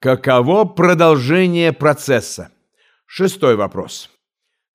Каково продолжение процесса? Шестой вопрос.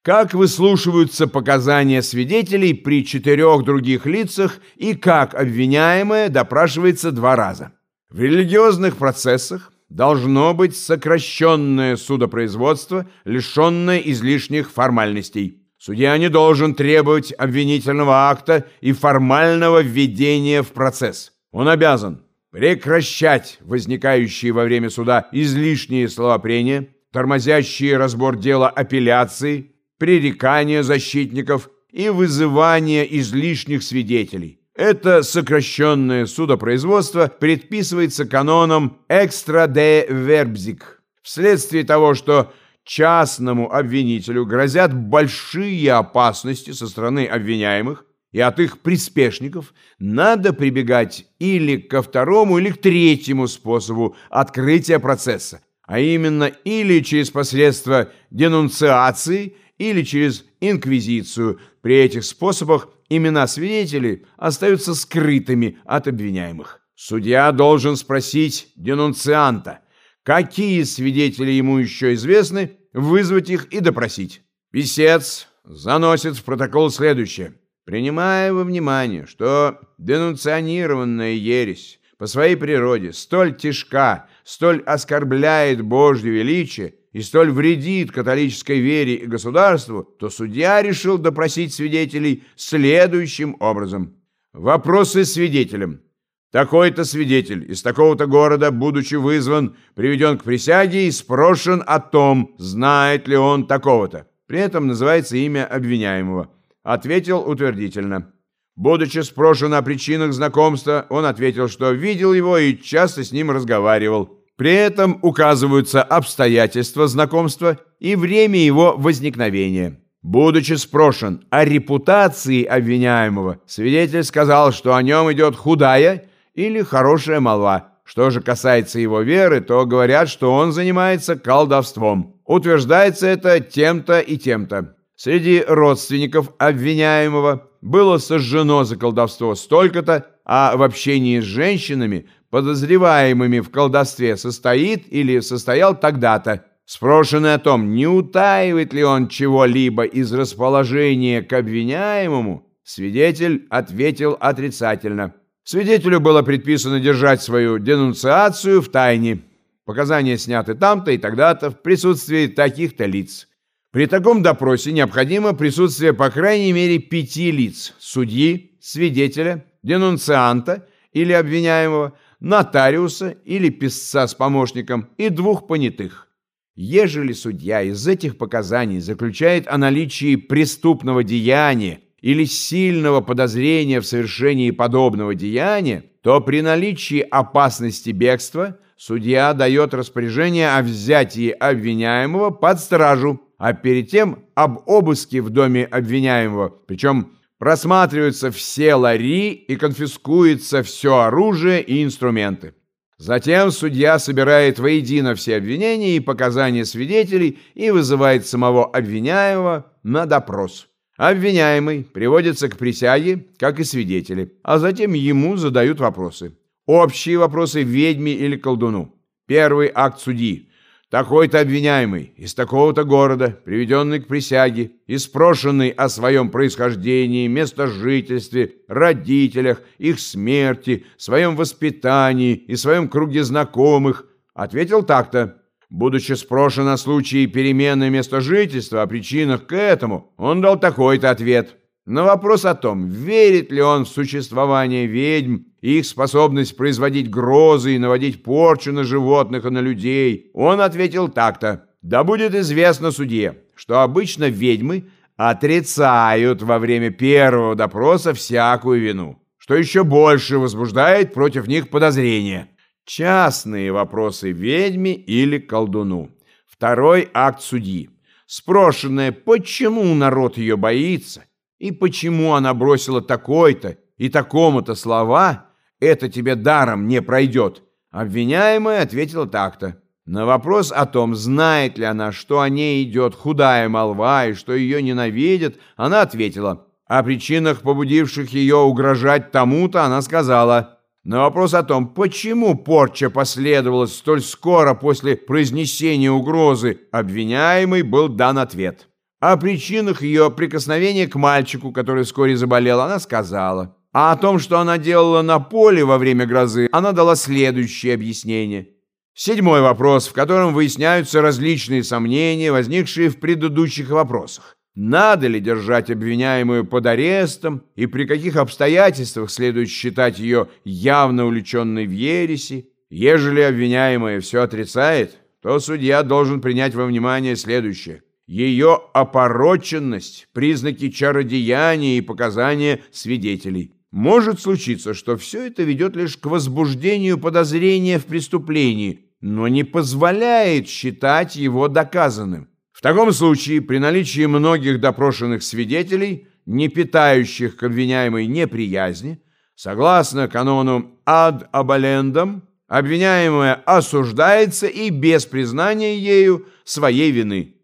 Как выслушиваются показания свидетелей при четырех других лицах и как обвиняемая допрашивается два раза? В религиозных процессах должно быть сокращенное судопроизводство, лишенное излишних формальностей. Судья не должен требовать обвинительного акта и формального введения в процесс. Он обязан прекращать возникающие во время суда излишние словопрения, тормозящие разбор дела апелляции, пререкания защитников и вызывание излишних свидетелей. Это сокращенное судопроизводство предписывается каноном «экстра де вербзик». Вследствие того, что частному обвинителю грозят большие опасности со стороны обвиняемых и от их приспешников, надо прибегать или ко второму, или к третьему способу открытия процесса, а именно или через посредство денунциации, или через инквизицию. При этих способах имена свидетелей остаются скрытыми от обвиняемых. Судья должен спросить денунцианта, какие свидетели ему еще известны, вызвать их и допросить. Писец заносит в протокол следующее. Принимая во внимание, что денунционированная ересь по своей природе столь тяжка, столь оскорбляет Божье величие и столь вредит католической вере и государству, то судья решил допросить свидетелей следующим образом. Вопросы свидетелям. Такой-то свидетель из такого-то города, будучи вызван, приведен к присяге и спрошен о том, знает ли он такого-то. При этом называется имя обвиняемого. Ответил утвердительно. Будучи спрошен о причинах знакомства, он ответил, что видел его и часто с ним разговаривал. При этом указываются обстоятельства знакомства и время его возникновения. Будучи спрошен о репутации обвиняемого, свидетель сказал, что о нем идет худая или хорошая молва. Что же касается его веры, то говорят, что он занимается колдовством. Утверждается это тем-то и тем-то. Среди родственников обвиняемого было сожжено за колдовство столько-то, а в общении с женщинами подозреваемыми в колдовстве состоит или состоял тогда-то. Спрошенный о том, не утаивает ли он чего-либо из расположения к обвиняемому, свидетель ответил отрицательно. Свидетелю было предписано держать свою денунциацию в тайне. Показания сняты там-то и тогда-то в присутствии таких-то лиц. При таком допросе необходимо присутствие по крайней мере пяти лиц – судьи, свидетеля, денунцианта или обвиняемого, нотариуса или писца с помощником и двух понятых. Ежели судья из этих показаний заключает о наличии преступного деяния или сильного подозрения в совершении подобного деяния, то при наличии опасности бегства судья дает распоряжение о взятии обвиняемого под стражу, а перед тем об обыске в доме обвиняемого, причем Просматриваются все лари и конфискуется все оружие и инструменты. Затем судья собирает воедино все обвинения и показания свидетелей и вызывает самого обвиняемого на допрос. Обвиняемый приводится к присяге, как и свидетели, а затем ему задают вопросы. Общие вопросы ведьме или колдуну. Первый акт судьи. Такой-то обвиняемый из такого-то города, приведенный к присяге и спрошенный о своем происхождении, местожительстве, родителях, их смерти, своем воспитании и своем круге знакомых, ответил так-то. Будучи спрошен о случае перемены места жительства, о причинах к этому, он дал такой-то ответ – на вопрос о том, верит ли он в существование ведьм и их способность производить грозы и наводить порчу на животных и на людей, он ответил так-то. Да будет известно судье, что обычно ведьмы отрицают во время первого допроса всякую вину, что еще больше возбуждает против них подозрения. Частные вопросы ведьме или колдуну. Второй акт судьи. Спрошенное, почему народ ее боится, и почему она бросила такой-то и такому-то слова, это тебе даром не пройдет. Обвиняемая ответила так-то. На вопрос о том, знает ли она, что о ней идет худая молва и что ее ненавидят, она ответила. О причинах, побудивших ее угрожать тому-то, она сказала. На вопрос о том, почему порча последовала столь скоро после произнесения угрозы, обвиняемый был дан ответ. О причинах ее прикосновения к мальчику, который вскоре заболел, она сказала. А о том, что она делала на поле во время грозы, она дала следующее объяснение. Седьмой вопрос, в котором выясняются различные сомнения, возникшие в предыдущих вопросах. Надо ли держать обвиняемую под арестом и при каких обстоятельствах следует считать ее явно увлеченной в ереси? Ежели обвиняемая все отрицает, то судья должен принять во внимание следующее. Ее опороченность, признаки чародеяния и показания свидетелей. Может случиться, что все это ведет лишь к возбуждению подозрения в преступлении, но не позволяет считать его доказанным. В таком случае, при наличии многих допрошенных свидетелей, не питающих к обвиняемой неприязни, согласно канону «ad abelendum», обвиняемая осуждается и без признания ею своей вины.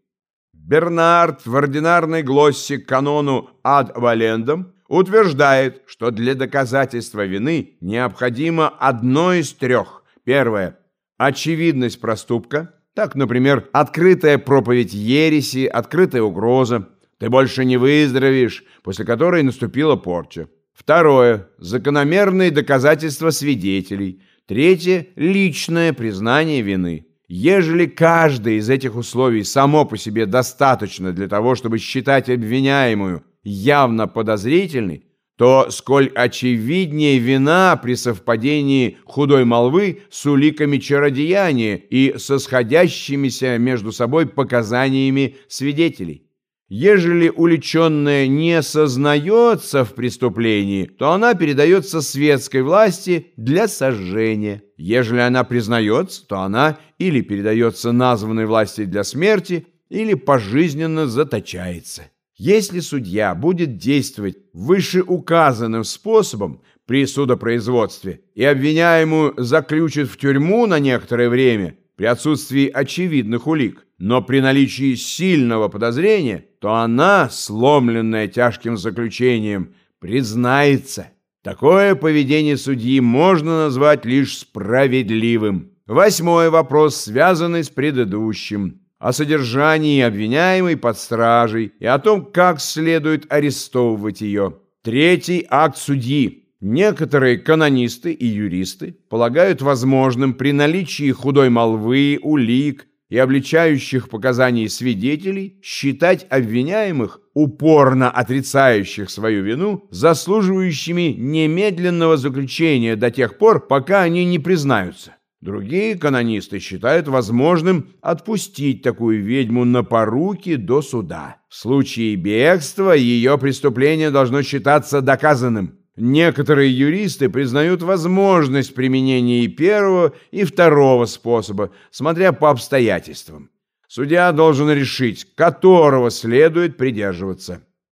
Бернард в ординарной глоссе к канону «ad abelendum» утверждает, что для доказательства вины необходимо одно из трех. Первое – очевидность проступка – так, например, открытая проповедь ереси, открытая угроза. Ты больше не выздоровеешь, после которой наступила порча. Второе – закономерные доказательства свидетелей. Третье – личное признание вины. Ежели каждое из этих условий само по себе достаточно для того, чтобы считать обвиняемую явно подозрительной, то сколь очевиднее вина при совпадении худой молвы с уликами чародеяния и со сходящимися между собой показаниями свидетелей. Ежели уличенная не сознается в преступлении, то она передается светской власти для сожжения. Ежели она признается, то она или передается названной власти для смерти, или пожизненно заточается. Если судья будет действовать вышеуказанным способом при судопроизводстве и обвиняемую заключит в тюрьму на некоторое время при отсутствии очевидных улик, но при наличии сильного подозрения, то она, сломленная тяжким заключением, признается. Такое поведение судьи можно назвать лишь справедливым. Восьмой вопрос, связанный с предыдущим о содержании обвиняемой под стражей и о том, как следует арестовывать ее. Третий акт судьи. Некоторые канонисты и юристы полагают возможным при наличии худой молвы, улик и обличающих показаний свидетелей считать обвиняемых, упорно отрицающих свою вину, заслуживающими немедленного заключения до тех пор, пока они не признаются. Другие канонисты считают возможным отпустить такую ведьму на поруки до суда. В случае бегства ее преступление должно считаться доказанным. Некоторые юристы признают возможность применения и первого, и второго способа, смотря по обстоятельствам. Судья должен решить, которого следует придерживаться.